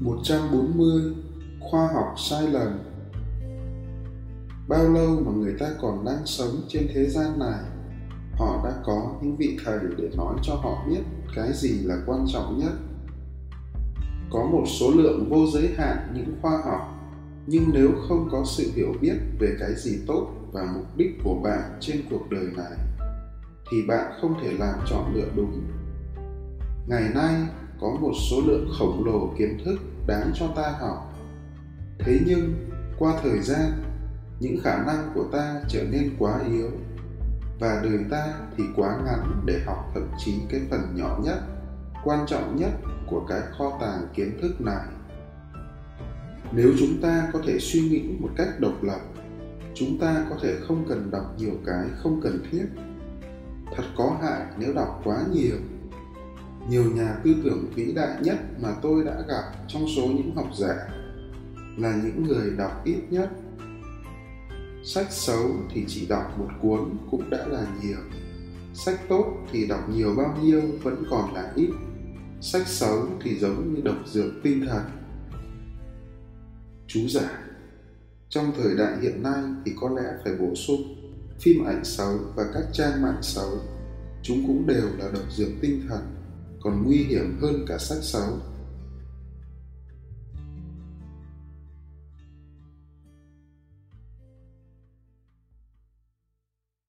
140 Khoa học sai lầm. Bao lâu mà người ta còn đang sống trên thế gian này? Họ đã có những vị thầy để nói cho họ biết cái gì là quan trọng nhất. Có một số lượng vô giới hạn những khoa học, Nhưng nếu không có sự hiểu biết về cái gì tốt và mục đích của bạn trên cuộc đời này, Thì bạn không thể làm chọn lựa đúng. Ngày nay có một số lượng khổng lồ kiến thức đáng cho ta học. Thế nhưng, qua thời gian, những khả năng của ta trở nên quá yếu, và đời ta thì quá ngắn để học thậm chí cái phần nhỏ nhất, quan trọng nhất của cái kho tàng kiến thức này. Nếu chúng ta có thể suy nghĩ một cách độc lập, chúng ta có thể không cần đọc nhiều cái không cần thiết. Thật có hại nếu đọc quá nhiều nhiều nhà tư tưởng vĩ đại nhất mà tôi đã gặp trong số những học giả là những người đọc ít nhất. Sách xấu thì chỉ đọc một cuốn cũng đã là nhiều. Sách tốt thì đọc nhiều bao nhiêu vẫn còn là ít. Sách xấu thì giống như độc dược tinh thần. Chú giả, trong thời đại hiện nay thì có lẽ phải bổ sung phim ảnh xấu và các trang mạng xấu. Chúng cũng đều là độc dược tinh thần còn nguy hiểm hơn cả sách sáo